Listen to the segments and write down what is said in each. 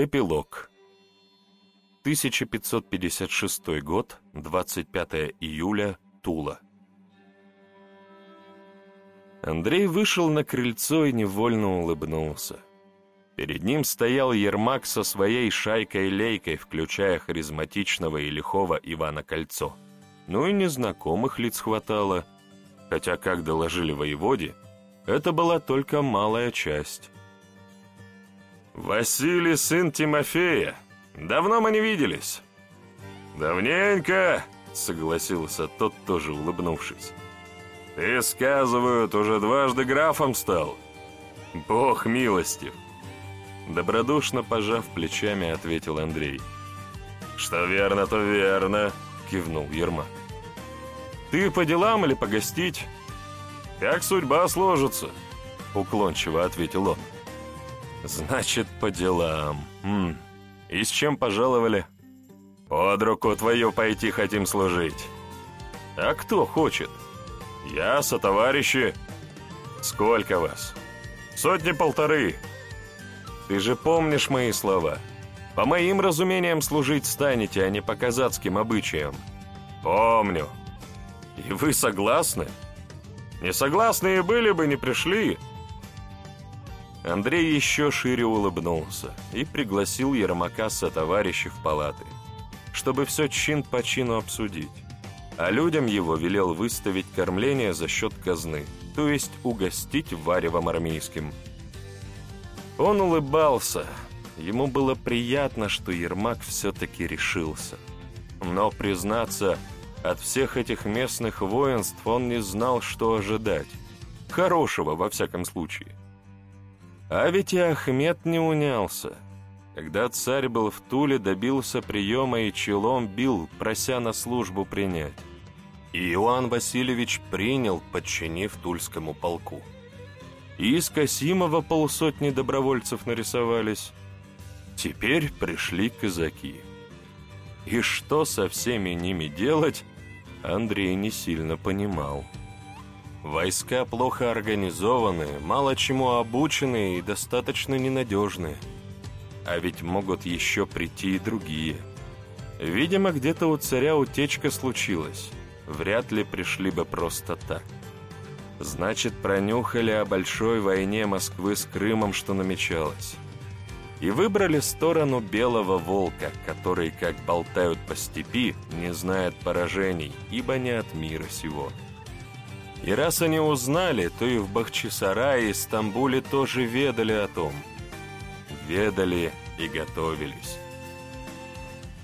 Эпилог. 1556 год, 25 июля, Тула. Андрей вышел на крыльцо и невольно улыбнулся. Перед ним стоял Ермак со своей шайкой-лейкой, включая харизматичного и лихого Ивана Кольцо. Ну и незнакомых лиц хватало, хотя, как доложили воеводе, это была только малая часть. «Василий, сын Тимофея, давно мы не виделись». «Давненько», — согласился тот, тоже улыбнувшись. «Ты, сказывают, уже дважды графом стал. Бог милостив». Добродушно пожав плечами, ответил Андрей. «Что верно, то верно», — кивнул Ермак. «Ты по делам или погостить?» «Как судьба сложится», — уклончиво ответил он. «Значит, по делам. М -м. И с чем пожаловали?» «Под руку твою пойти хотим служить». «А кто хочет?» «Я, сотоварищи». «Сколько вас?» «Сотни-полторы». «Ты же помнишь мои слова. По моим разумениям служить станете, а не по казацким обычаям». «Помню». «И вы согласны?» «Не были бы, не пришли». Андрей еще шире улыбнулся и пригласил Ермака со товарищей в палаты, чтобы все чин по чину обсудить, а людям его велел выставить кормление за счет казны, то есть угостить варевом армейским. Он улыбался, ему было приятно, что Ермак все-таки решился. Но, признаться, от всех этих местных воинств он не знал, что ожидать. Хорошего, во всяком случае. А ведь и Ахмед не унялся. Когда царь был в Туле, добился приема и челом бил, прося на службу принять. И Иоанн Васильевич принял, подчинив Тульскому полку. Из Касимова полсотни добровольцев нарисовались. Теперь пришли казаки. И что со всеми ними делать, Андрей не сильно понимал. Войска плохо организованы, мало чему обучены и достаточно ненадежны. А ведь могут еще прийти и другие. Видимо, где-то у царя утечка случилась. Вряд ли пришли бы просто так. Значит, пронюхали о большой войне Москвы с Крымом, что намечалось. И выбрали сторону Белого Волка, который, как болтают по степи, не знает поражений, ибо не от мира сего. И раз они узнали, то и в Бахчисарае и Стамбуле тоже ведали о том. Ведали и готовились.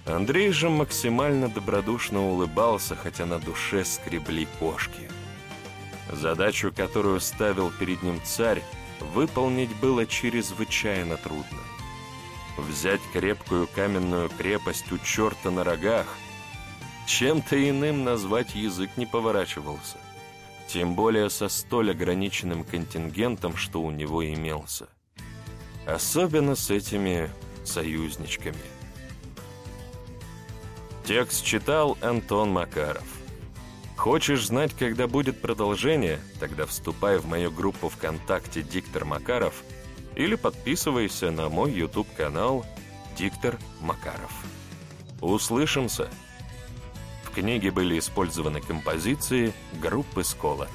Андрей же максимально добродушно улыбался, хотя на душе скребли кошки. Задачу, которую ставил перед ним царь, выполнить было чрезвычайно трудно. Взять крепкую каменную крепость у черта на рогах, чем-то иным назвать язык не поворачивался тем более со столь ограниченным контингентом, что у него имелся. Особенно с этими союзничками. Текст читал Антон Макаров. Хочешь знать, когда будет продолжение? Тогда вступай в мою группу ВКонтакте «Диктор Макаров» или подписывайся на мой YouTube-канал «Диктор Макаров». Услышимся! Книге были использованы композиции группы «Сколот».